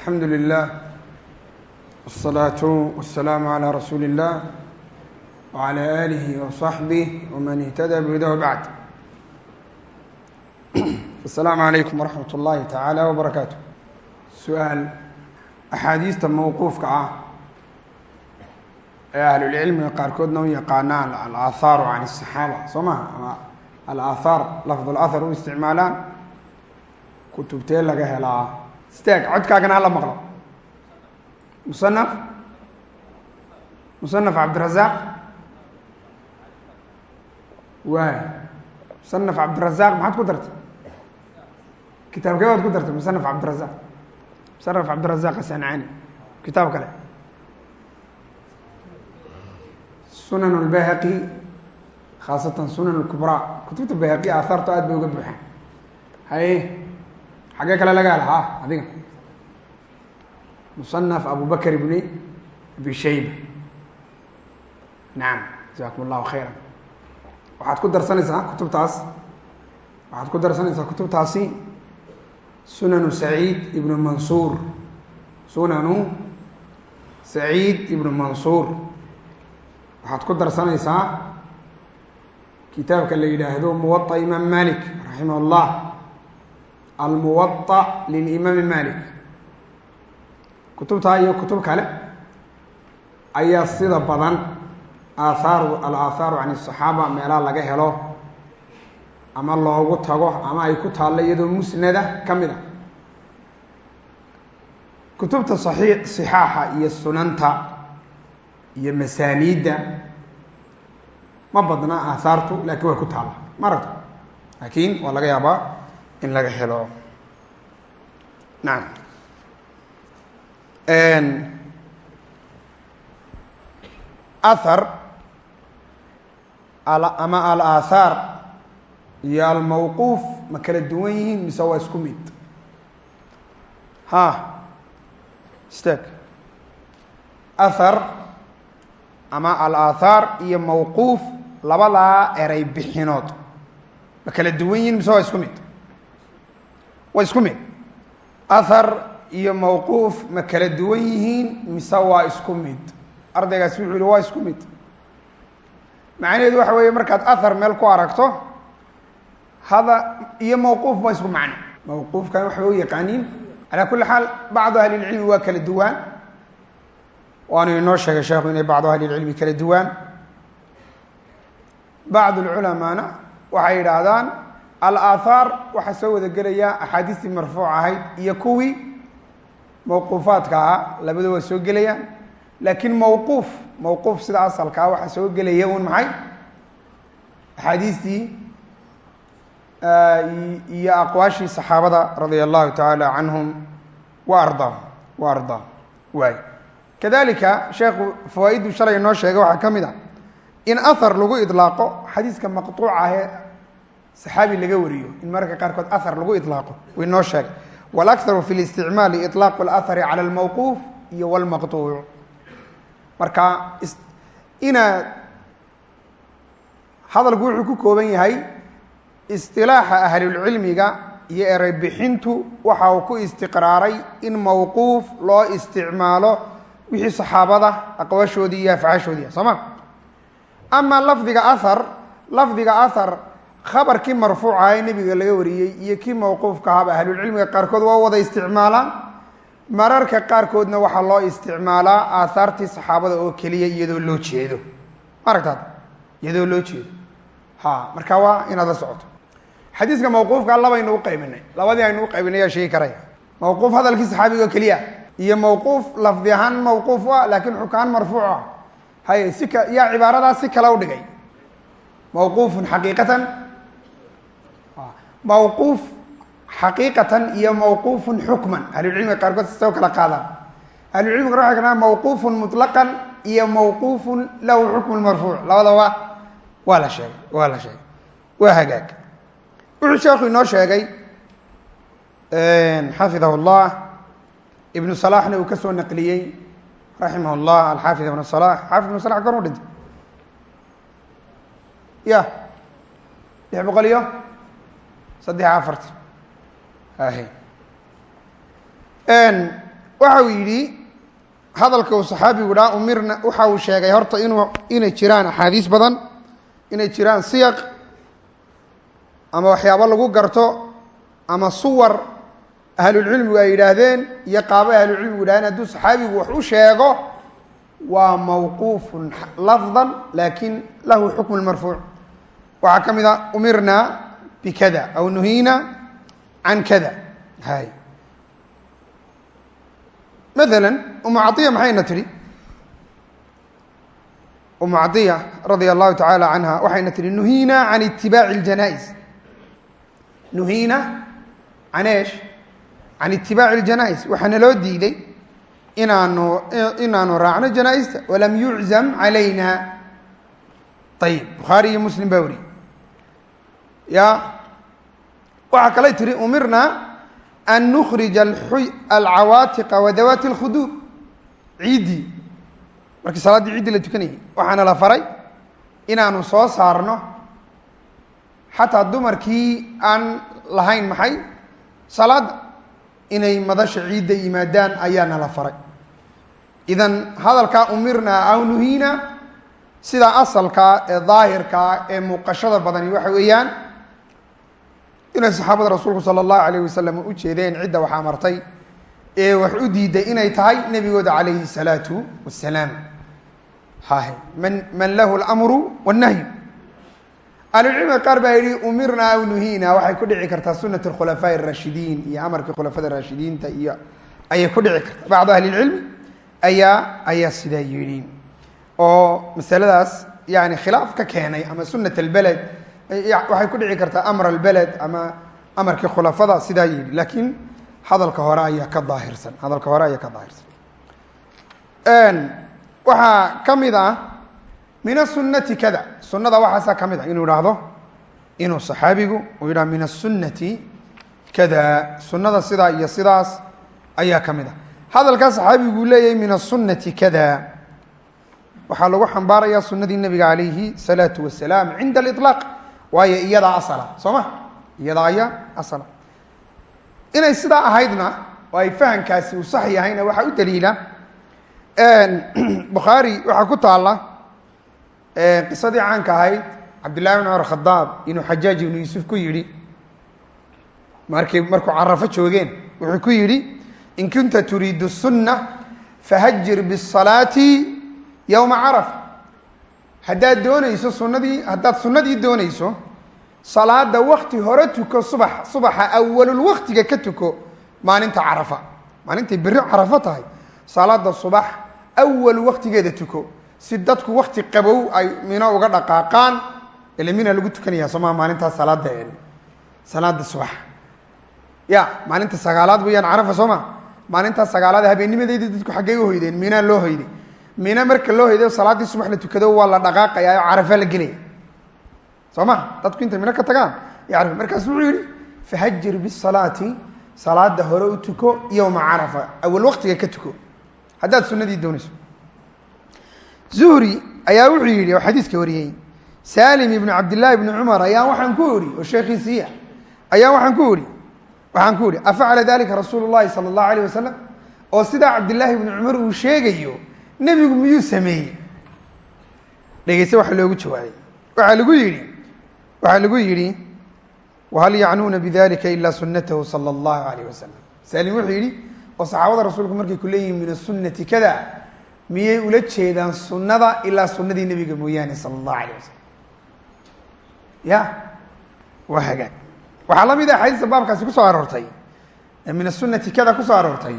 alxamdu lilah wالsalaaةu waالsalaamu عalى rasuuli الlah wعalى alih وصaxbih wman اhtada bhudah bacd aلsalaamu عalaykum waraxmat اllahi taعalى wbarakaatu su-aal axaadiista mawquufka ah ee ahlulcilmiga qaarkoodna u yaqaanaan alaathaaru can الصaxaaba soo maha ama alaahaar lafd اlahar u isticmaalaan kutubtee laga helaa Staag codkaagana hala maqlo. Musanaf musanaf cabdirazaq waay musanaf cabdirazaq maxaad ku dartay? Kitaabkee baad ku dartay musanaf cabdirazaq musanaf cabdirazaq asancaani kitaab kale. Sunan اlbayhaqi khaasatan sunan اlkubraa kutubta bayhaqi aahaarto aad bay uga buuxaan. Haye xaggee kale laga hela ha adiga. Musanaf abu bakr ibni abi shayba. Nacam jazakum allahu khayra waxaad ku darsanaysaa kutubtaas? Waxaad ku darsanaysaa kutubtaasi? Sunanu saciid ibnu mansuur. Sunanu saciid ibnu mansuur. Waxaad ku darsanaysaa kitaabka la yidhaahdo muwaطa imaam malik raximah اllah almuwaطa lilimaami malik kutubtaa iyo kutub kale ayaa sida badan aahaaru alaahaaru can الصaxaaba meelaha laga helo ama loogu tago ama ay ku taallo iyadoo musnada ka mid a kutubta صaii صixaaxa iyo sunanta iyo masaaniidda ma badna aahaartu laakiin way ku taalla ma aragto laakiin waa laga yaabaa in laga helo. Nacam ahar ama alaahaar iyo almawquuf ma kala duwan yihiin mise waa isku mid? Ha. Stag ahar ama alaahaar iyo mawquuf labadaa eray bixinood. Ma kala duwan yihiin mise waa isku mid waa isku mid. Ahar iyo mawquuf ma kala duwan yihiin mise waa isku mid? Ardaygaasi wuxuu yihi waa isku mid. Macnaheedu waxa weeye markaad ahar meel ku aragto hada iyo mawquuf waa isku macno. Mawquufkan waxay u yaqaaniin calaa kulli xaal bacdu ahli lcilmi waa kala duwaan waanu inoo sheegay sheekhu inay bacdu ahli lcilmi kala duwaan bacd lculamaana waxay yidhaahdaan alaahaar waxaa soo wada gelaya axaadiistii marfuuc ahayd iyo kuwii mawquufaadka ahaa labada waa soo gelayaan. Laakiin mawquuf mawquuf sida asalkaa waxaa soo gelaya un maxay? Axaadiistii iyo aqwaashii saxaabada radia allahu tacaala canhum wa ardaahum wa ardaahum waay. Kadalika sheekhu fawaa-iddu shalay inoo sheegay waxaa ka mid a in ahar lagu idlaaqo xadiiska maqtuuca ahee saxaabi laga wariyo in mararka qaarkood ahar lagu ilaaqo way noo sheegay. Walaktharu fi listicmaali ilaaqu lahari cala almawquuf iyo wlmaqtuuc marka inaad hadalku wuxuu ku kooban yahay istilaaxa ahlulcilmiga iyo ereybixintu waxa uu ku istiqraaray in mawquuf loo isticmaalo wixii saxaabada aqwaashoodii iyo afcaashoodii soo ma? Amaa lafdiga ahar lafdiga ahar khabarkii marfuuca ee nebiga laga wariyey iyo kii mawquufka ahaba ahlulcilmiga qaarkood waa wada isticmaalaan. Mararka qaarkoodna waxaa loo isticmaalaa aahaartii saxaabada oo keliya iyadoo loo jeedo. Maaragtaad iyadoo loo jeedo. Ha marka waa inaad la socoto. Xadiiska mawquufka labaynu uqaybinay labadii aynu uqaybinay yaa sheegi karaya mawquuf hadalkii saxaabiga oo keliya. Iyo mawquuf lafdi ahaan mawquuf ah laakiin xukaan marfuuc ah haye si ka yaa cibaaradaas si kale udhigay mawquufun xaqiiqatan mawquuf xaqiiqatan iyo mawquufun xukman. Ahlucilmiga qaarkood sase o kala qaadaan ahlucilmiga waxay kanaa mawquufun mutlaqan iyo mawquufun lahu xukmu lmarfuuc labadaba waa la sheegay waa la sheegay waa hagaag. Wuxuu sheekhu inoo sheegay xafidahu llah ibnu salaxna uu ka soo naqliyey raximah llah alxaafid ibn salax xaafid ibnu salax kor u dhintay. Ya lix boqol iyo saddex afartan waxa uu yidhi hadalka uu saxaabigu dhaa umirna waxa uu sheegay horta inuu inay jiraan axaadiis badan inay jiraan siyaq ama waxyaabo lagu garto ama suwar ahlulcilmigu ay yidhaahdeen iyo qaabo ahlulcilmigu yidhahdeen hadduu saxaabigu wax u sheego waa mawquufun lafdan laakin lahu xukmu marfuuc. Waxaa ka mid a umirna bikada aw nuhiina can kada hay maala umu caiya maxayna tidhi umu caiya radia allahu tacaala canha waxayna tihi nuhiina can itibaaci اljanais nuhiina can eesh can itibaaci اljanais waxaana loo diiday inaanu inaanu raacno janaaista walam yuczam calayna ayib bukhaari iyo muslim baa weri ya waxaa kalay tihi umirna an nukrija alcawaatiqa wa dawaati اlkhuduur ciiddii markii salaaddii ciiddii la tukanayay waxaana la faray inaanu soo saarno. Xataa dumarkii aan lahayn maxay salaadda inay madasha ciidda yimaadaan ayaana la faray. Idan hadalkaa umirna aw nuhiina sidaa asalkaa ee daahirkaa ee muuqashada badani waxa weeyaan inay saxaabada rasuulku sala allahu alayh wasalam ujeedeen cidda wax amartay ee wax u diiday inay tahay nebigooda calayhi salaatu wasalaam hahe man man lahu lmru wannahyu. Ahlucilmiga qaar baa yihi umirna aw nuhiina. Waxay ku dhici kartaa sunat khulafaa raashidiin iyo amarkii khulafada raashidiinta iyo ayay ku dhici kartaa. Bacdu ahli lcilmi ayaa ayaa sidaa yihi oo masaladaas yani khilaaf ka keenay ama sunat albeled waxay ku dhici kartaa amr albeled ama amarkii khulafada sidaa yidhi laakiin hadalka hore ayaa ka daahirsan hadalka hore ayaa ka daahirsan. Waxaa ka mid ah min asunati kada sunada waxaasaa ka mid a inuu ihahdo inuu saxaabigu uu yidhaha min asunati kada sunada sidaa iyo sidaas ayaa ka mid a hadalkaa saxaabigu leeyahay min asunati kada waxaa lagu xambaaraya sunadii nebiga calayhi salaatu wasalaam cinda aliطlaaq waayo iyadaa asala soo ma? Iyadaa ayaa asala. Inay sidaa ahaydna oo ay fahamkaasi uu sax yahayna waxaa u daliila bukhaari waxaa ku taala qisadii caanka ahayd cabdillahi bn cumar khadaab inuu xajaaj ibnu yuusuf ku yidhi markay markuu carafo joogeen wuxuu ku yidhi in kunta turiidu sunna fahajir bisalaati yowma carafa haddaad doonayso sunadii haddaad sunnadii doonayso salaada wakti hore tuko subax subaxa awalulwaktiga ka tuko maalinta carafa. Maalintay berri carafo tahay salaada subax awal waktigeeda tuko. Si dadku wakti qabow ay mino uga dhaqaaqaan ile mina lagu tukanaya sooma maalintaas salaada salaada subax. Ya maalinta sagaalaad weyaan carafa soo ma? Maalintaas sagaalaad habeennimadeedii dadku xaggey u hoydeen minaa loo hoyday mina marka loo hoyday salaaddii subax la tukado waa la dhaqaaqaya oo carafa la gelaya. Soo ma? Dadku intay mino ka tagaan ya markaas wuxuu yihi fahajir bisalaati salaada hore u tuko yowma carafa. Awal waktiga ka tuko. Haddaad sunadii doonayso. Zuhri ayaa wuxuu yidhi oo xadiiska wariyey salim ibnu cabdillahi ibni cumar ayaa waxaan ku idhi oo sheekhiisiiya ayaa waxaan ku idhi waxaan ku idhi afacala dalika rasuulu llahi sala allahu alayh wasalam oo sidaa cabdillaahi ibni cumar uu sheegayo nebigu miyuu sameeyey? Dhegeyse waxa loogu jawaabay. Waxaa lagu yidhi waxaa lagu yidhi wahal yacnuuna bidalika ila sunatahu sala allahu alayh wasalam salim wuxuu yidhi oo saxaabada rasuulku markay ku leeyihiin min asunati kada miyay ula jeedaan sunnada ilaa sunnadii nebiga mooyaane sala allahu alayh wasalam ya waa hagaag. Waxaa la mid ah xadiista baabkaasi ku soo aroortay. Min asunati kada ku soo aroortay.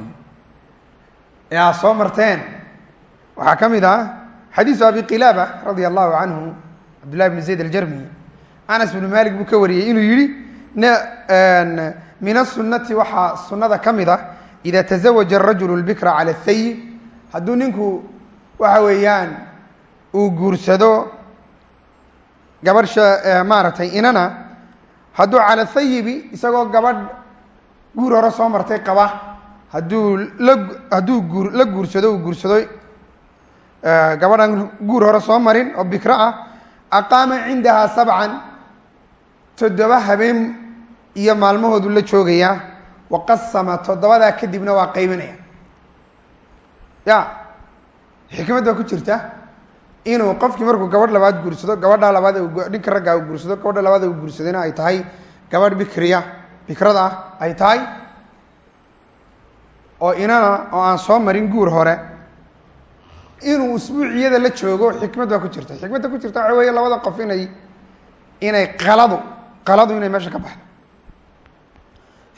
Aad soo marteen waxaa ka mid ah xadiisu abi qilaaba radia allahu canhu cabdillahi bn zayd aljarmi. Anas bnu malik buu ka wariyey inuu yihi min asunati waxaa sunada ka mid ah ida tazawaja arajulu lbikra cala athayib hadduu ninku waxa weeyaan uu guursado gabadh maaragtay inana hadduu cala thayibi isagoo gabadh guur hore soo martay qaba. Hadduu la hadduu guur la guursado uu guursado gabadhan guur hore soo marin oo bikro ah. Aqaama cindahaa sabcan. Toddoba habeen iyo maalmahoodu la joogayaa waqasama toddobadaa kadibna waa qaybinaya ya xikmad baa ku jirta. Inuu qofkii markuu gabadh labaad guursado gabadha labaad ninka raggaa u guursado gabadha labaad u guursadayna ay tahay gabadh bikriya. Bikrada ah ay tahay oo inana oo aan soo marin guur hore inuu usbuuciyada la joogo xikmad baa ku jirta. Xikmadda ku jirta waxa weeye labada qof inay inay qaladu qaladu inay meesha ka baxdo.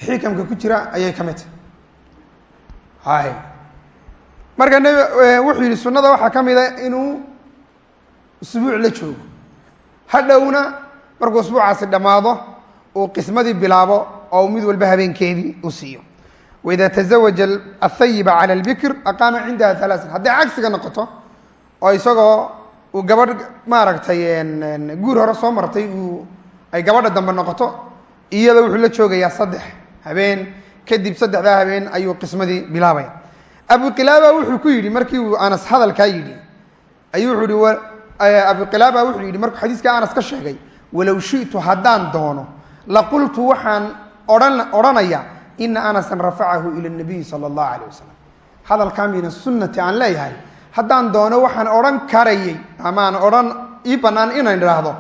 Xikamka ku jira ayay ka mid tahay. Hay. Marka nb wuxuu yihi sunada waxaa ka mida inuu usbuuc la joogo. Hadhowna markuu usbuucaasi dhammaado uu qismadii bilaabo oo mid walba habeenkeedii u siiyo waida tazawaja athayiba cala albikr aqaama cindaha halaasan hadday cagsiga noqoto oo isagoo uu gabadh maaragtay guur hore soo martay uu ay gabadha dambe noqoto iyada wuxuu la joogayaa saddex habeen kadib saddexdaa habeen ayuu qismadii bilaabaya abu qilaaba wuxuu ku yidhi markii uu anas hadalkaa yidhi ayuu wuxuu yihi abu qilaaba wuxuu yidhi markuu xadiiska anas ka sheegay walow shi'tu haddaan doono laqultu waxaan odhan odhanaya ina anasan rafacahu ila nabiyi sala allahu alayh wasalam hadalkaa mina sunnati aan leeyahay haddaan doono waxaan odhan karayay amaan odhan ii bannaan inaan idhaahdo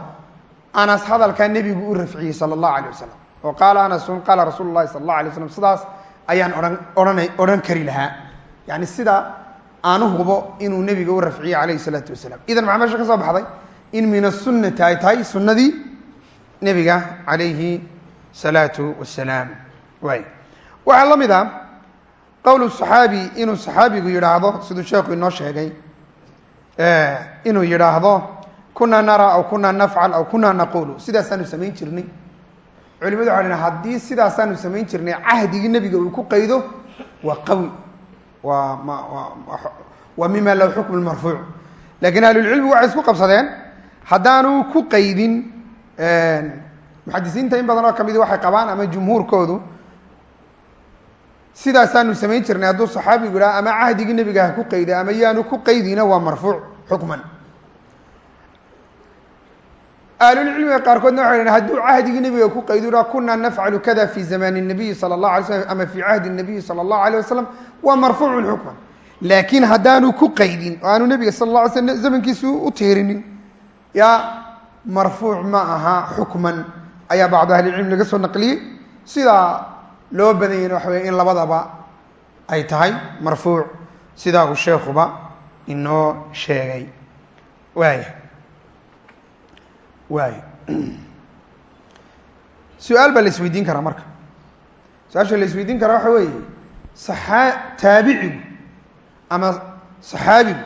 anas hadalkaa nebigu u rafciyey sala allahu alayh wasalam oo qaala anasun qaala rasuulu llahi sala allah alay waslam sidaas ayaan odhan odhana odhan kari lahaa. Yani sida aanu hubo inuu nebiga u rafciyey calayhi salaatu wasalaam idan maxaa meesha ka soo baxday? In min asunati ay tahay sunnadii nebiga calayhi salaatu wasalaam waay waxaa la mid a qowl saxaabi inuu saxaabigu yidhaahdo siduu sheekhu inoo sheegay inuu yidhaahdo kunaa nara aw kunaa nafcal aw kunaa naqulu. Sidaasaanu samayn jirnay. Culimadu waxa dhan haddii sidaasaanu samayn jirnay cahdigii nebiga uu ku qaydo waa qawi waa ma waa mima lahu xukm marfuuc. Lakiin ahlulcilmigu waxay isku qabsadeen haddaanu ku qaydin muxadisiinta in badan oo kamidi waxay qabaan ama jumhuurkoodu sidaasaanu samayn jirnay hadduu saxaabigu idhaha ama cahdigii nebiga ha ku qayda ama yaanu ku qaydina waa marfuuc xukman. Ahlulcilmiga qaarkoodna waxay dhaheen hadduu cahdigii nebiga ku qaydu idhaha kunaa nafcalu kada fi zamani nabiyi sala allahu alay slam ama fi cahdi nabiyi sala allahu alayh wasalam waa marfuucun xukman. Laakiin haddaanu ku qaydin oo aanu nebiga sala alla alay slam zamankiisu u tiirinin yaa marfuuc ma aha xukman. Ayaa bacdu ahlicilmi laga soo naqliyey. Sidaa loo badanyana waxa wey in labadaba ay tahay marfuuc. Sidaa uu sheekuba inoo sheegay. Waaya waaya su'aal baa la isweydiin karaa marka. Su'aasha la isweydiin karaa waxa weeye saxaa taabicigu ama saxaabigu.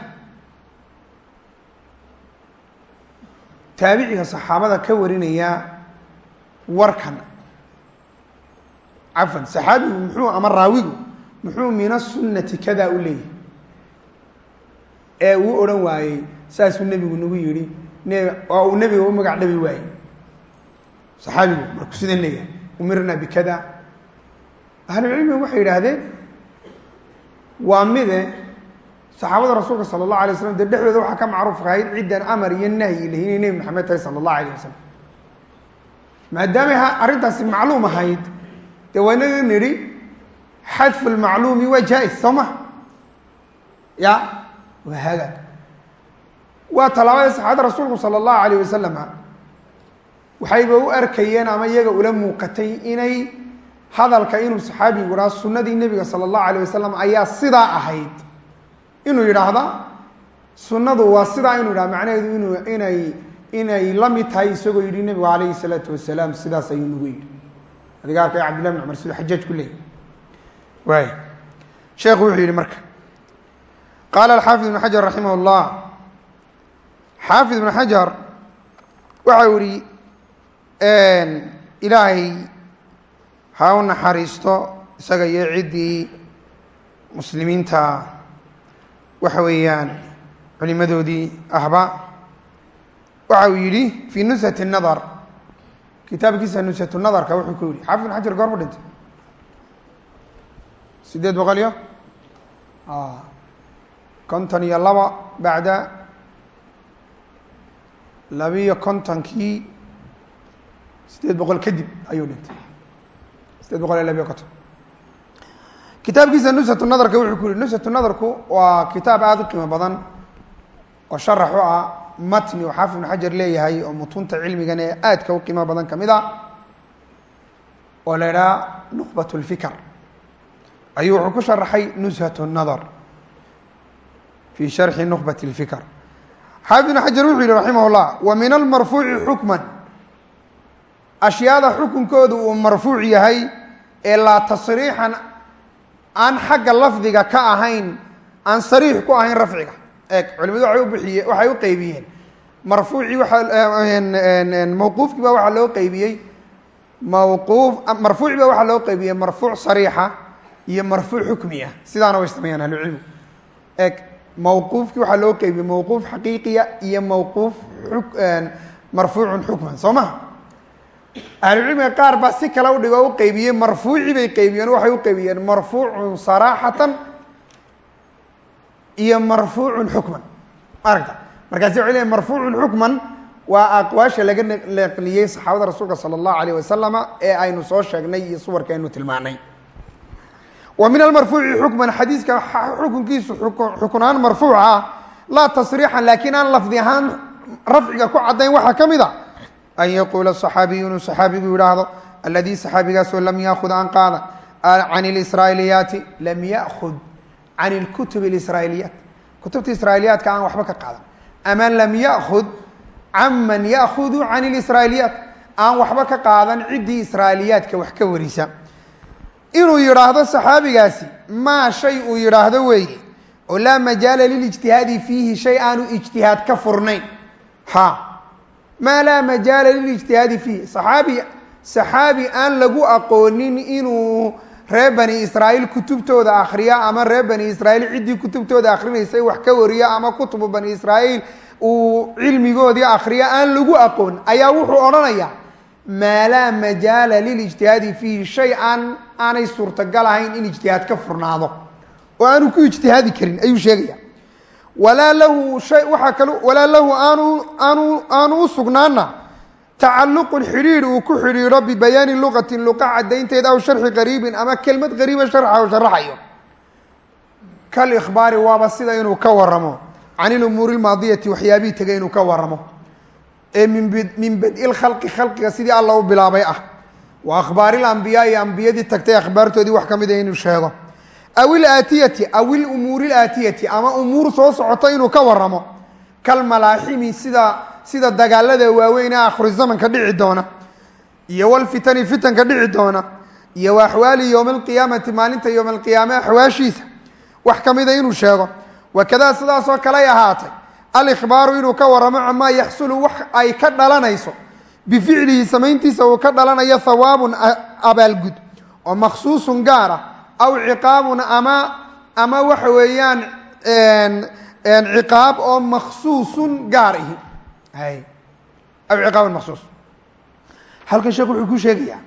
Taabiciga saxaabada ka warinaya warkan cafan saxaabigu muxuu ama raawigu muxuu min asunati kada u leeyahy ee uu odhan waayey saasuu nebigu nagu yidhi oo uu nebiga u magac dhabi waayey. Saxaabigu markuu sidan leeyahay? Umirna bikada ahlucilmigu waxay yidhaahdeen waa mide saxaabada rasuulka sala allahu alay waslam dee dhexdooda waxaa ka macruuf ahayd ciddan amar iyo nahyi lahi inay nebi maxamed tahay sala allahu alayh wasalam maadaamay arrintaasi macluum ahayd dee waa inaga xadfu lmacluumi waa jaa-is soo ma ya? Waa hagaag waa tallaabada saxaabada rasuulku sala allahu alayh wasalama waxayba u arkayeen ama iyaga ula muuqatay inay hadalka inuu saxaabigu idhaha sunnadii nebiga sala allahu alayh wasalam ayaa sidaa ahayd. Inuu yidhaahda sunnadu waa sidaa inuu yidhahda macnaheedu inuu inay inay la mid tahay isagoo yidhi nebigu calayhi salaatu wasalaam sidaas ayuu nagu yidhi adiga arkay cabdillah bin cumar siduu xajaaj ku leeyay waay sheekhu wuxuu yidhi marka qaala alxaafid ibnu xajar raximah llah xaafid ibnu xajar waxau yihi ilaahay ha u naxariisto isaga iyo ciddii muslimiinta. Waxa weeyaan culimadoodii ahba. Waxa uu yidhi fii nushat nadar kitaabkiisa nushatu nadarka wuxuu ku yihi xaafid xajar goormu dhintay. Sideed boqol iyo? Konton iyo laba bacda labiyo kontonkii sideed boqol kadib ayuu dhintay. Sideed boqol iyo labiyo konton. Kitaabkiisa nusatu nadarka wuxuu ku yihi nusatu nadarku waa kitaab aada u qiimo badan oo sharax u ah matni oo xaafid ibnu xajar leeyahay oo mutunta cilmigan ee aadka u qiimo badan ka mid a oo la idhaha nuqbat lfikr ayuu wuxuu ku sharaxay nushat nadar fi sharxi nuqbat lfikr xaafid ibnu xajar wuxuu yihi raximah wa min almarfuuci xukman. Ashyaada xukunkoodu uu marfuuc yahay ee laa tasriixan aan xagga lafdiga ka ahayn aan sariix ku ahayn rafciga eeg culimadu waay u bixiye waxay u qeybiyeen marfuucii waaa mawquufkii baa waxaa loo qeybiyey mawquuf marfuuci baa waxaa loo qeybiyey marfuuc sariixa iyo marfuuc xukmiya. Sidaana way sameeyaan ahlucilmigu eeg mawquufkii waxaa loo qeybiyey mawquuf xaqiiqiya iyo mawquuf marfuucun xukman. Soo maha ahlucilmiga qaar baa si kale udhig oo u qeybiyey marfuuci bay qeybiyeen waxay u qeybiyeen marfuucun saraaxatan iyo marfuucun xukman. Maaragta markaasi wuxuu marfuucun xukman waa aqwaasha laga naqliyey saxaabada rasuulka sala allahu alayh wasalama ee aynu soo sheegnay iyo suwarka aynu tilmaanay. Wa min almarfuuci xukman xadiiska xukunkiisu xukunaan marfuuca ah laa tasriixan laakiin aan lafdi ahaan rafciga ku caddayn waxaa ka mid a an yaquula saxaabiyu inuu saxaabigu yidhaahdo alladii saxaabigaasoo lam yaakhud aan qaadan can ilisraailiyaati lam yakud can اlkutub اlisraailiyaat kutubta israailiyaadka aan waxba ka qaadan ama lam yakud can man yakudu can اlisraailiyaat aan waxba ka qaadan ciddii israailiyaadka wax ka warisa inuu yidhaahdo صaxaabigaasi maa shay uu yidhaahdo weeye oo laa majaala lilijtihaadi fiihi shay aanu ijtihaad ka furnayn ha maa laa majaala lilijtihaadi fiih saxaabi saxaabi aan lagu aqoonin inuu reer bani israa'iil kutubtooda akhriya ama reer bani israa'iil ciddii kutubtooda akhrinaysay wax ka wariya ama kutubu bani israa'iil uu cilmigoodii akhriya aan lagu aqoon ayaa wuxuu odhanayaa maa laa majaala lilijtihaadi fiihi shay aan aanay suurtagal ahayn in ijtihaad ka furnaado. Oo aanu ku ijtihaadi karin ayuu sheegaya. Walaa lahu shay waxaa kal walaa lahu aanu aanu aanu u sugnaana tacaluqun xidhiidh uu ku xidhiidho bibayaani luqatin luqa caddaynteed aw sharxi qariibin ama kelmad qariiba sharxa u sharaxayo kalikhbaari waaba sida inuu ka waramo can ilumuuri lmaadiyati waxyaabihii tegay inuu ka waramo ee min min badi lkhalqi khalqiga sidii alla u bilaabay ah. Wa akhbaari lambiyaai ambiyadii tagtay akhbaartoodii wax ka mida inuu sheego. Aw ilaatiyati aw ilumuuri ilaatiyati ama soo socota sida dagaalada waaweyn ee zamanka dhici doona iyo walfitani fitanka dhici doona iyo wa axwaali yowma alqiyaamati maalinta yowma alqiyaame axwaashiisa. Wax ka mida inuu sheego wakadaa sidaasoo kaley ahaatay alikhbaaru inuu ka waramo camaa yaxsulu wax ay ka dhalanayso bificlihi samayntiisa uu ka dhalanayo hawaabun abaalgud oo makhsuusun gaara aw ciqaabun ama ama waxa weeyaan ciqaab oo makhsuusun gaar ihi hay aw ciqaabun makhsuus. Halkan sheekh wuxuu ku sheegayaa.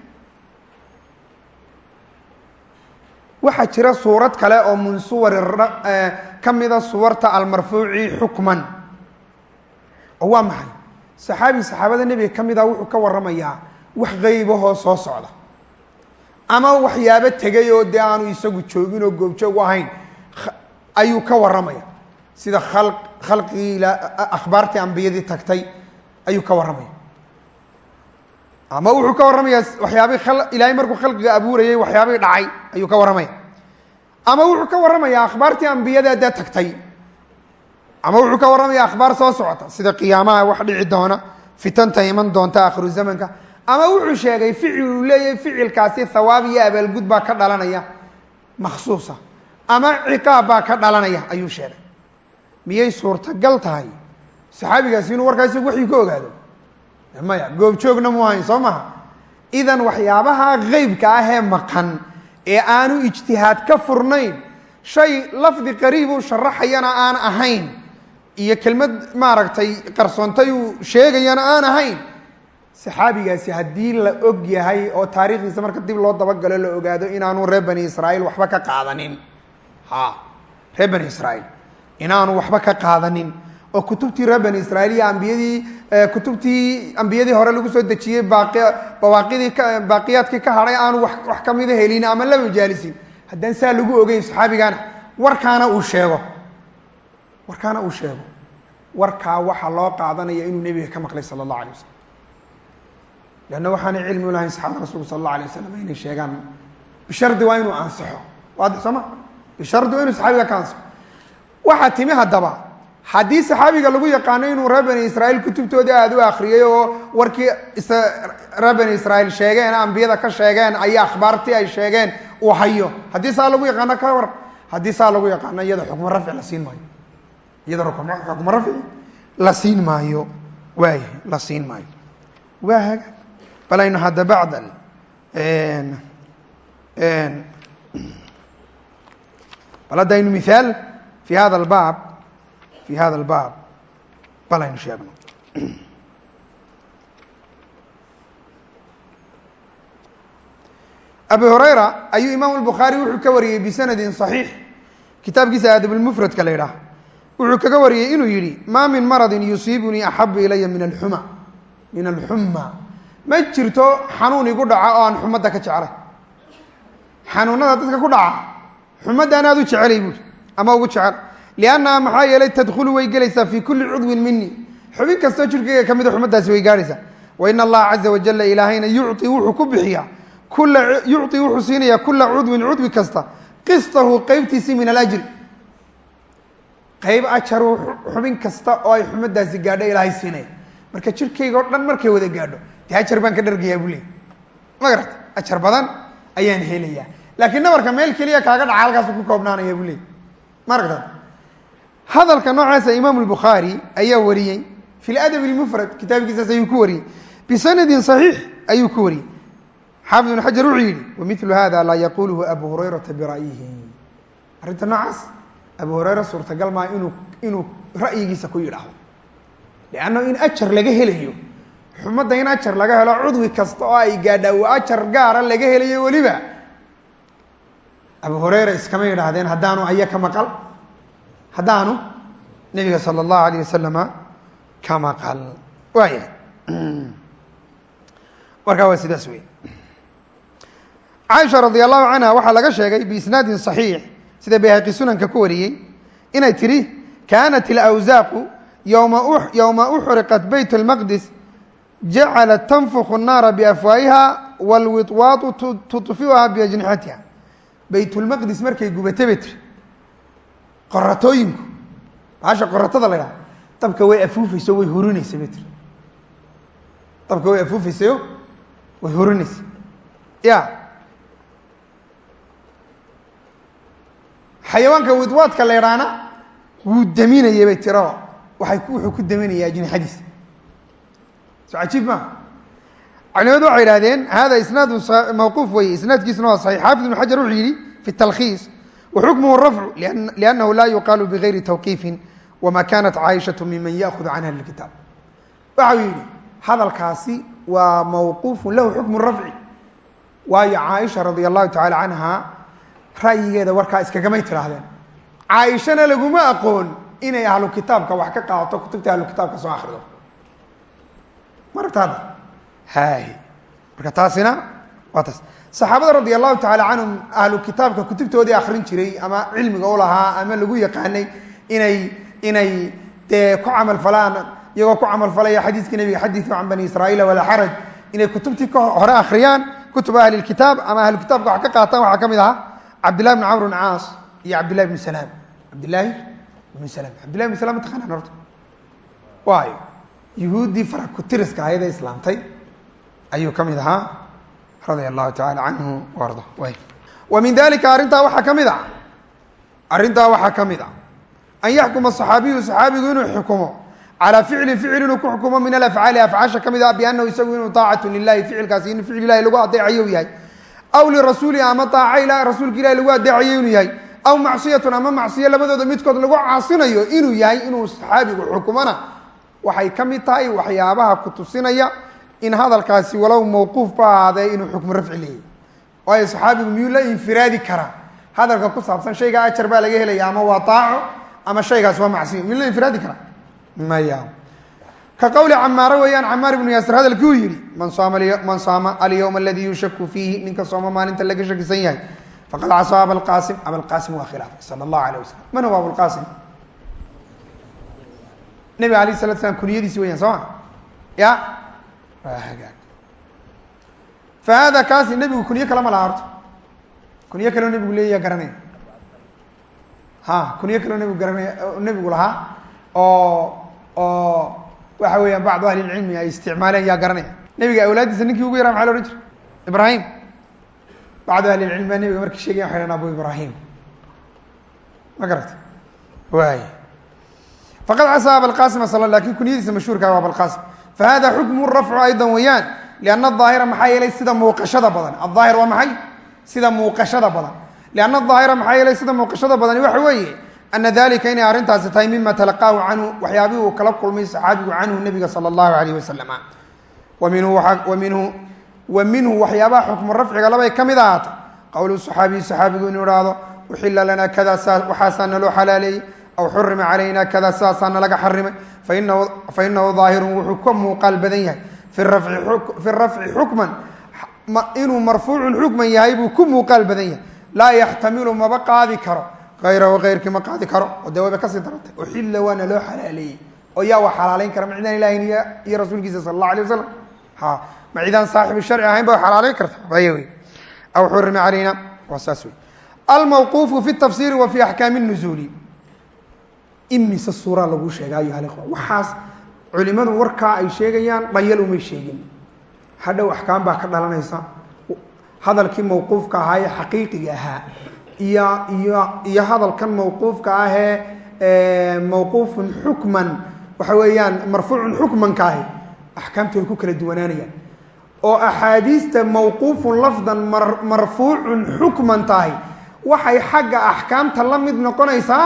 Waxaa jira suurad kale oo min suwari ka mida suwarta almarfuuci xukman. Oo waa maxay? Saxaabi saxaabada nebiga ka mida wuxuu ka waramayaa wax qeybahoo soo socda. Ama waxyaabo tegay oo dee aanu isagu joogin oo goobjoog ahayn. Ayuu ka warramaya sida khal khalqigii akhbaartii ambiyadii tagtay ayuu ka warramaya. Ama wuxuu ka warramayaa waxyaabihi ilaahay markuu khalqiga abuurayay waxyaabihii dhacay ayuu ka warramaya. Ama wuxuu ka warramayaa akhbaartii ambiyada dee tagtay. Ama wuxuu ka warramaya akhbaar soo socota sida qiyaamaha wax dhici doona fitanta iman doonta akhiru zamanka. Ama wuxuu sheegay ficil uu leeyahay ficilkaasi thawaab iyo abaalgud baa ka dhalanaya makhsuusa. Ama ciqaab baa ka dhalanaya ayuu sheegay miyay suurtagal tahay? Saxaabigaasi inuu warkaa isagu ka ogaado. Maya goobjoogna mu ahayn soo maha? Idan waxyaabaha qeybka ah ee maqan ee aanu ijtihaad ka furnayn shay lafdi qariibuu sharaxayana aan ahayn iyo kelmad maaragtay qarsoontay uu sheegayana aan ahayn saxaabigaasi haddii la og yahay oo taariikhdiisa marka dib loo dabagalo la ogaado inaanu reer bani israa'iil waxba ka qaadanin. Ha reer bani israa'iil inaanu waxba ka qaadanin. Oo kutubtii reer bani israiil iyo ambiyadii kutubtii ambiyadii hore lagu soo dejiyey bawaaqidii baaqiyaadkii ka hadhay aanu wax kamida helin ama la majaalisin haddaan saa lagu ogeyn saxaabigaana warkaana uu sheego. Warkaana uu sheego. Warkaa waxaa loo qaadanaya inuu nebiga ka maqlay sala allahu alay wasalam leanna waxaanay cilmi u lahayn saxaabada rasulku sala allah alay wasalam inay sheegaan bishardi waa inuu ansaxo. Waadix bishardi waa inuu saxaabiga ka ansaxo waxaa timi haddaba haddii saxaabiga lagu yaqaano inuu reer bani israiil kutubtoodii aada u akriyay oo warkii reer bani israiil sheegeen ambiyada ka sheegeen aya akhbaartii ay sheegeen uu hayo. Haddii saa lagu yaqaano ka war haddii saa lagu yaqaano iyada xukmo rafci la siin maayo. Iyada xukmo rafci la siin maayo. Waay la siin maayo. Waa haga. Bal aynu hadda bacd bal hadda aynu mihaal fi hada albaab fi hada albaab bal aynu sheegno abi hurayra ayuu imaamu lbukhaari wuxuu ka wariyey bisanadin صaxiix kitaabkiisa aadabulmufradka la yidhaah wuxuu kaga wariyey inuu yihi ma min maradin yusiibunii axabu ilaya min alxuma min alxuma ma jirto xanuun igu dhaca oo aan xumadda ka jecelay xanuunada dadka ku dhaca xumadaan aad u ama ugu jecel. Liannaha maxaa yeelay tadkhulu way gelaysaa fii kulli cudwin mini xubin kastoo jirkayga ka mida xumaddaasi way gaarhaysaa wa in allaha caza wajala ilaahayna yucطi wuxuu ku bixiyaa yucطi wuxuu siinayaa kula cudwin cudwi kasta. Qistahu qeybtiisii min alajri. Qeyb ajaru xubin kasta oo ay xumaddaasi gaadho ilaahay siinaya marka jirkayga dhan markay wada gaadho dee ajar baan ka dhargayaa buu leey ma garata ajar badan ayaan helayaa. Laakiin nabarka meel keliya kaaga dhaca halkaasu ku koobnaanaya buu leey ma aragta? Hadalka noocaasa imaamu lbukhaari ayaa wariyey. Fi ladab lmufrad kitaabkiisaas ayuu ku wariyey. Bisanadin صaxiix ayuu ku wariyey. Xaafid ibn xajar wuxuu yihi wamilu hada laa yaquluhu abu hurayrata bira'yihi. Arrinta noocaas abu hureyre suurtagal maa inuu inuu ra'yigiisa ku yidhaahdo. Liannahu in ajar laga helayo xumadda in ajar laga helo cudwi kasta oo ay gaadhaa uu ajar gaara laga abu hureyre iskama yidhaahdeen haddaanu aya ka maqal haddaanu nebiga sala allahu alayh wasalama ka maqal waaya markaa waa sidaas wey caaisha radi allahu canha waxaa laga sheegay biisnaadin صaxiix sida bayhaqi sunanka ku wariyey inay tidhi kaanat ilawsaaqu yowma yowma uxriqat beyt اlmaqdis jacalat tanfukhu الnaara biafwaayiha wاlwiطwaatu tuطfiuha biajnixatiha baytulmaqdis markay gubatay bay tiri. Qoratooyinku baasha qoratada la ydhaha dabka way afuufeyso way hurinaysa bay tiri. Dabka way afuufeysayo way hurinaysa ya. Xayawaanka widwaadka la ydhaana wuu daminayay bay tiro waay wuxuu ku daminaya ajnixadiisa so cajiib maa culimadu waxay idhahdeen hada isnaadu mawquuf weye isnaadkiisuna waa saxiix. Xaafid ibn xajar wuxuu yihi fi talkhiis waxukmuhu rafcu liannahu laa yuqaalu bigayri tawqiifin wama kanat caaishatu miman yaakhud can ahli lkitaab waxau yihi hadalkaasi waa mawquufun lahu xukmu rafci. Waayo caaisha radia allahu tacala canha ra'yigeeda warkaa iskagamay tidhaahdeen. Caaishana laguma aqoon inay ahlu kitaabka wax ka qaadato kutubta ahlu kitaabka soo akrido maragtaada marka taasina waa taas. Saxaabada radi allahu tacala canhum ahlu kitaabka kutubtoodii akrin jiray ama cilmiga u lahaa ama lagu yaqaanay inay inay dee ku camal falaan iyagoo ku camal falaya xadiiska nebiga xadiiu can bani israa'iila walaa xaraj inay kutubtii ka hore akhriyaan kutub ahli lkitaab ama ahlu kitaabka wax ka qaataan waxaa ka mid ahaa cabdillahi bn camr bn caas iyo cabdillahi bn salaam. Cabdillaahi bn salaam. Cabdillahi bn salam mataqaanaan horta? Waayo yuhuuddii farakutiriska ayada islaamtay ayuu ka mid ahaa radia allahu tacala canhu arda. Wa min dalika arrintaa waxaa ka mid a arrintaa waxaa ka mid a an yaxkuma صaxaabiyu صaxaabigu inuu xukumo calaa ficlin ficil inuu ku xukumo min alafcaali afcaasha ka mid ah biannahu isagu inuu taacatu lilahi ficilkaasi in ficil ilahi lagu adeecayo yahay aw lirasuuli ama aaca ila rasuulka ilahi lagu adeecayo inuu yahay aw macsiyatun ama macsiyo labadooda midkood lagu caasinayo inuu yahay inuu saxaabigu xukumona waxay ka mid tahay waxyaabaha ku tusinaya in hadalkaasi walow mawquuf ba ahaadee inuu xukmu rafci leeyahy waayo saxaabigu miyuu la infiraadi karaa? Hadalka ku saabsan shayga ajar baa laga helaya ama waa taaco ama shaygaas waa macsiyo. Miyuu la infiraadi karaa? Maya ka qowli camaaro weeyaan camaar ibnu yaasir hadalkii uu yihi man saama alyowma aladii yushaku fiihi ninka sooma maalinta laga shakisan yahay faqad casaa abalqasim abalqasim waa khilaafay sala allahu alayh wasalam man huwa abulqasim nebiga alayh salatu slam kuniyadiisi weyaan soo ma? Ya hagaag. Fa hada kaasi nebigu kuniye kale ma laha horta kuniye kaleo nebigu leeya garanaya ha kuniye kaleo nebigu garanaya nebigu lahaa oo oo waxa weeyaan bacdu ahli lcilmi ay isticmaaleen yaa garanaya nebiga awlaaddiisa ninkii ugu yaraa maxa la ohan jira ibrahim bacdu ahli lcilmi baa nebiga markii sheegaya waxay hahan abu ibrahim ma garata waay faqad casaa abalqasim sal laakiin kunyadiisa mashhuurka waa abalqasim fahada xukmu rafcu ayda weyaan lianna aahira maxaa yeelay sida muuqashada badan aaahir waa maxay sida muuqashada badan lianna aahira maxaa yeelay sida muuqashada badani waxa weeye ana dalika inay arrintaasi tahay mima talaqaahu canhu waxyaabihii uu kala kulmay saxaabigu canhu nebiga sala allahu alayh wasalama wa minhu wa minhu wa minhu waxyaabaha xukmu rafciga labay ka mid ahaata qowlu saxaabiyi saxaabigu inuu ihahdo uxila lana aw xurima calayna kada sidaasaa nalaga xarimay fainahu daahirun wuxuu ka muuqaal badan yahay fi rafci xukman inuu marfuucun xukman yahay buu ku muuqaal badan yahay laa yaxtamilu maba qaadi karo ayrahu ayrkii ma qaadi karo oo ka sii darantay uxilla waana loo xalaaleeyey oo yaa wa xalaaleyn kara macidaan ilahin iyo rasuulkiisa sala allah alay wasalam ha macidaan saaxibu sharci ahayn ba xalaaleyn karta aw xurima calayna waa saas wey almawquufu fi tafsiri wa fi axkaami nuzuuli imise suuraa lagu sheegaayo hal waxaas culimadu warkaa ay sheegayaan dhayal umay sheegin. Hadhow axkaam baa ka dhalanaysa. Hadalkii mawquufka ahaa ee xaqiiqiga ahaa iyo iyo iyo hadalkan mawquufka ahee mawquufun xukman waxa weeyaan marfuucun xukmanka ahi axkaamtu way ku kala duwanaanayaan. Oo axaadiista mawquufun lafdan marfuucun xukman tahay waxay xagga axkaamta la mid noqonaysaa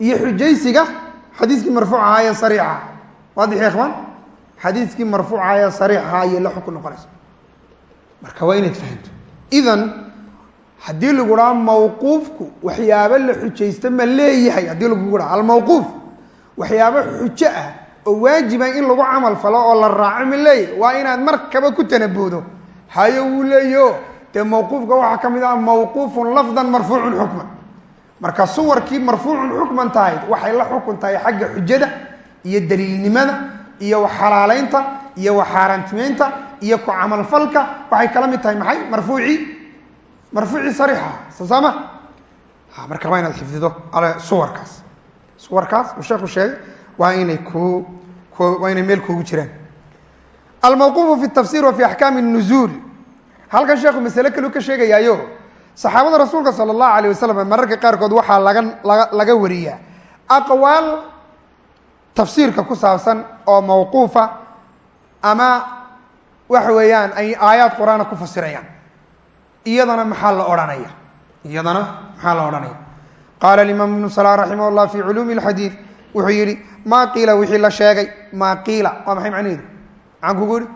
iyo xujaysiga xadiiskii marfuuc ahaa ee sariixa waadix ya xadiiskii marfuuc ahaa ee sariixaha ayay la xukun noqonaysa marka waa inaad fahamto idan haddii lagu dhaha mawquufku waxyaabo la xujaysta ma leeyahay. Haddii lagugu dhaha almawquuf waxyaabo xujo ah oo waajiba in lagu camal falo oo la raaco ma leeyahay. Waa inaad markaba ku tanabuudo hayo wuu leeyaho dee mawquufka waxaa ka mid ah mawquufun lafdan marfuucun xukman marka suwarkii marfuucun xukman tahayd waxay la xukun tahay xagga xujada iyo daliilnimada iyo waxalaaleynta iyo waxaaraantimeynta iyo ku camalfalka waxay kala mid tahay maxay? Marfuucii marfuucii sariixa. Soo saama? Marka waa inaad xifdido suwarkaas. Suwarkaas uu sheekhu sheegay waa inay ku waa inay meel kuugu jiraan. Almawquufu fi tafsir wa fi axkaami nuzuul. Halkan sheekhu masale kaleu ka sheegayaayo saxaabada rasuulka sala allahu alayh wasalam mararka qaarkood waxaa laga laga wariyaa aqwaal tafsiirka ku saabsan oo mawquufa ama waxa weeyaan ay aayaad qur'aana ku fasirayaan. Iyadana maxaa la odhanaya? Iyadana maxaa la odhanaya? Qaala alimaam ibnu salah raximah llah fi culuumi اlxadiid wuxuu yihi maa qiila wixii la sheegay? Maa qiila waa maxay macnaheedu? Maxaan kugu yihi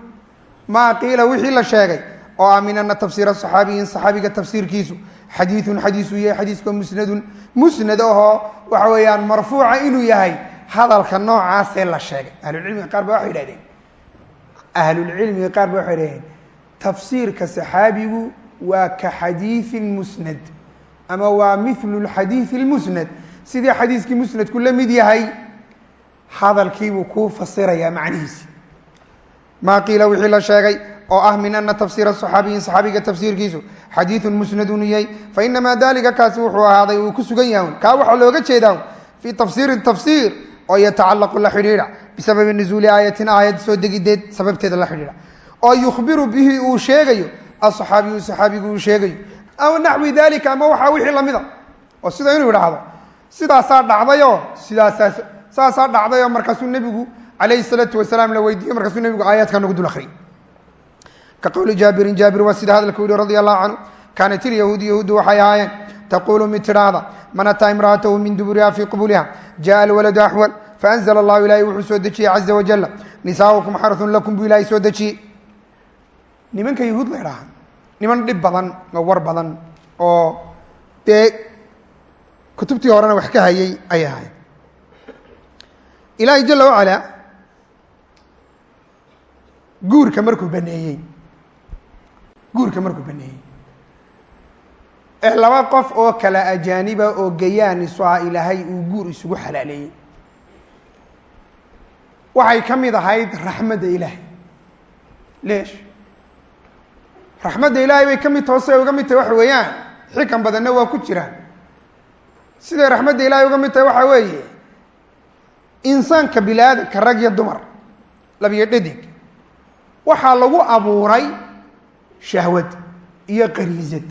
maa qiila wixii la sheegay oo ah min ana tafsiira saxaabiyin saxaabiga tafsiirkiisu. Xadiiun xadiisu yahay xadiiska musnadun musnad ahoo waxa weeyaan marfuuca inuu yahay hadalka noocaasee la sheegay. Ahlulcilmiga qaar ba waxay idhahdeen ahlulcilmiga qaar ba waxay idhahdeen tafsiirka saxaabigu waa ka xadiii musnad ama waa milu xadiii lmusnad. Sidii xadiiskii musnadku la mid yahay? Hadalkiibuu kuu fasirayaa macnihiisi. Maa qiila wixii la sheegay oo ah min ana tafsiira saxaabiyin saxaabiga tafsiirkiisu. Xadiiun musnadun yahay. Fainamaa dalika kaasi wuxuu ahaaday uu ku sugan yahay kaa waxaa looga jeedaa fii tafsiirin tafsiir oo yatacalaqu la xidhiidha. Bisababi nuzuuli aayatin aayad soo degideed sababteeda la xidhiidha. Oo yukhbiru bihi uu sheegayo asaxaabiyu saxaabigu uu sheegayo. Aw naxwi dalika ama waxaa wixii lamida oo sida inuu idhaahdo sidaasaa dhacdayoo sidaasaa saasaa dhacdayoo markaasuu nebigu calayhi salaatu wasalaam la weydiiyo markaasuu nebigu aayaadka nagu dul akriyay ka qowli jaabirin jaabir waa sida hadalka u yihi radi allahu canhu kaanat ilyahuudu yahuuddu waxay ahaayeen taquulu mid tidhaahda man ataa imra'atahu min duburiha fii qubuliha jaءa alwaladu axwal faanzla allahu ilaahay wuxuu soo dejiyey caza wajala nisaaukum xarun lakum buu ilaahay soo dejiyey nimanka yahuud la idhaaha niman dhib badan oo war badan oo dee kutubtii horena wax ka hayay ay ahayn ilaahay jala wacalaa guurka markuu baneeyey guurka markuu baneeyey. Ee laba qof oo kala ajaaniba oo gayaan isu ah ilaahay uu guur isugu xalaaleeyey. Waxay ka mid ahayd raxmadda ilaahay. Leesh. Raxmadda ilaahay bay ka mid taho siday uga mid tahay waxa weeyaan xikan badanna waa ku jiraan siday raxmadda ilaahay uga mid tahay waxaa weeye? Insaanka bini aadamka rag iyo dumar labiyo dhadig waxaa lagu abuuray shahwad iyo qariisad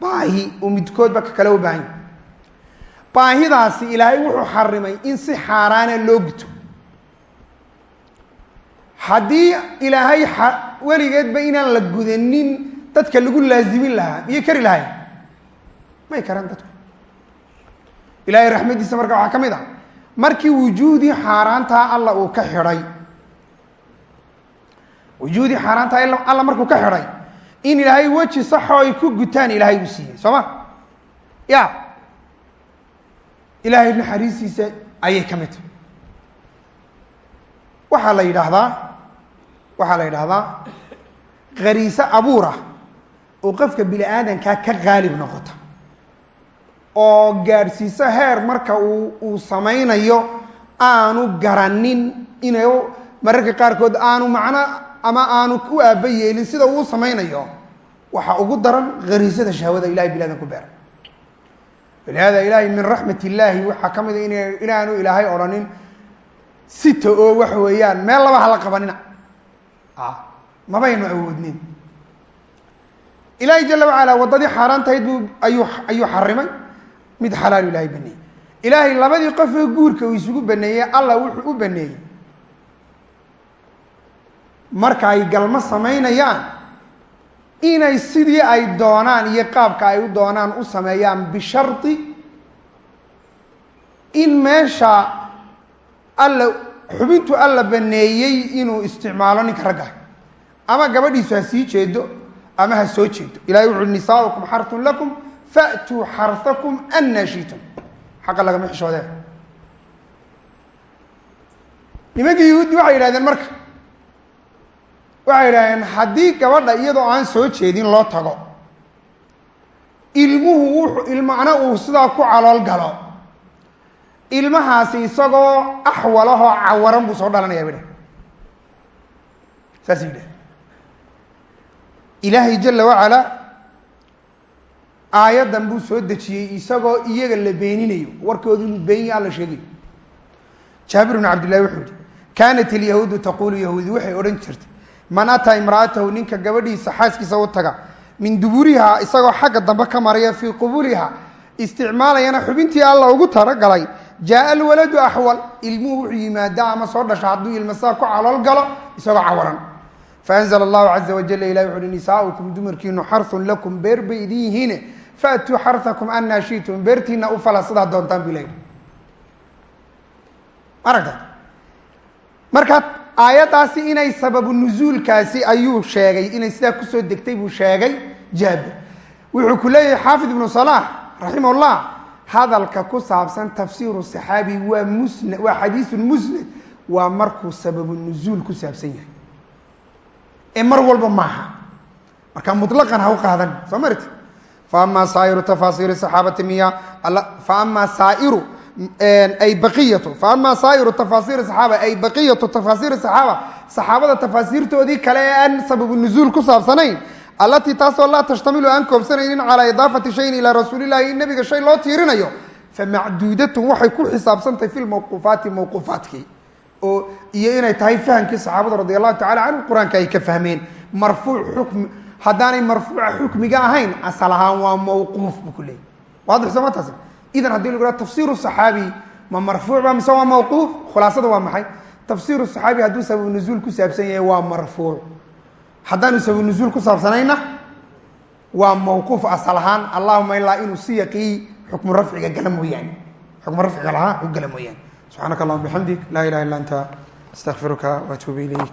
baahi uu midkoodba ka kale u baahan. Baahidaasi ilaahay wuxuu xarimay in si xaaraana loo guto. Haddii ilaahay weligeedba inaan la gudanin dadka lagu laazimin lahaa miyay kari lahay may karaan dadku. Ilaahay raxmaddiisa marka waxaa ka mid ah markii wujuudii xaaraantaa alla uu ka xidhay wujuudii xaaraantaa alla markuu ka xidhay in ilaahay weji saxoo ay ku gutaan ilaahay uu siiyey soo ma? Ya. Ilaahay naxariistiisa ayay ka mid tahay. Waxaa la yidhaahdaa waxaa la yidhaahdaa khariise abuur ah oo qofka bini aadankaa ka qaalib noqota. Oo gaadhsiiso heer marka uu uu samaynayo aanu garanin inay mararka qaarkood aanu macno ama aanu u aaba yeelin sida uu samaynayo waxaa ugu daran khariisada shahwada ilahay bini aadan ku beera walihaada ilaahay min raxmat illaahi waxaa ka mid a in inaanu ilaahay odhanin sita oo waxa weeyaan meel laba hala qabanina. Mabaynu awoodnin. Ilaahay jala wacala waddadii xaaraantahayd buu ayuu ayuu xarimay mid xalaalu ilaahay baneeyey. Ilaahay labadii qofee guurka uu isugu baneeyey allah wuxuu u baneeyey marka ay galmo samaynayaan inay sidii ay doonaan iyo qaabka ay u doonaan u sameeyaan bishardi in meesha alla xubintu alla baneeyey inuu isticmaalo ninka ragga. Ama gabadhiisu ha sii jeedo ama ha soo jeedo ilahay wuxu nisaaukum xartun lakum faatuu xarhakum anna shiitum xaqa lagama xishoodee. Nimankii yahuudi waxay yidhahdeen marka waxay yidhahdeen haddii gabadha iyadoo aan soo jeedin loo tago ilmuhu wuxuu ilmacna uu sidaa ku calool galo. Ilmahaasi isagoo axwalahoo cawaran buu soo dhalanaya bidha saas yidhah ilaahay jala wacalaa aayaddan buu soo dejiyey isagoo iyaga la beeninayo. Warkoodu inuu beenya alla sheegayo jaabir bn cabdillahi wuxuu yihi kaanat ilyahuudu taquulu yahuudi waxay odhan jirtay man ataa imra'atahu ninka gabadhiisa xaaskiisa u taga. Min duburiha isagoo xagga dambe ka maraya fii qubuliha isticmaalayana xubintii alla ugu talagalay jaaa alwaladu axwal ilmuhu wuxuu yimaada ama soo dhasha hadduu ilmasaa ku calool galo isagoo cawaran. Faanzla allahu caza wajala ilahi wuxu uhi nisaaukum dumarkiinu xarun lakum beer bay idin yihiine faatuu xarhakum anaa shitum. Beertiina u fala sidaa doontaan bu ilahi aragta marka aayaddaasi inay sababu nuzuulkaasi ayuu sheegay inay sidaa ku soo degtay buu sheegay jaabir. Wuxuu ku leeyahay xaafid ibnu salaax raximah llah hadalka ku saabsan tafsiiru saxaabi waa musna waa xadiisun musnad waa markuu sababu nuzuul ku saabsan yahay. Ee mar walba maaha. Marka mulaqan ha u qaadan soo marti faama saairu tafaasiiri saxaabati miya faama saairu ay baqiyatu faama saairu tafaasiiri saxaaba? Ay baqiyatu tafaasiiri saxaaba? Saxaabada tafaasiirtoodii kale ee aan sababu nuzuul ku saabsanayn allatii taasoo laa tashtamilu aan koobsanaynin calaa idaafati shayin ilaa rasuulillahi in nabiga shay loo tiirinayo famacduudatun waxay ku xisaabsantahay fi lmawquufaati mawquufaadkii oo iyo inay tahay fahamkii saxaabada radi allahu tacala canhu qur'aanka ay ka fahmeen. Marfuuc xukmi haddaanay marfuuca xukmiga ahayn asal ahaan waa mawquuf buu ku leeyay waadix sooma taasi idan haddii lagu haha tafsiiru saxaabi ma marfuuc ba mise waa mawquuf? Khulaasada waa maxay? Tafsiiru saxaabi hadduu sababu nuzuul ku saabsan yahay waa marfuuc. Haddaanu sababu nuzuul ku saabsanayna waa mawquuf asal ahaan. Allahuma ilaa inuu si yaqii xukmu rafciga gala mooyaane. Xukmu rafciga lahaa u gala mooyaane. Subxaanaka allahuma bixamdik laa ilaha illa anta astaqfiruka waatuubu ilayk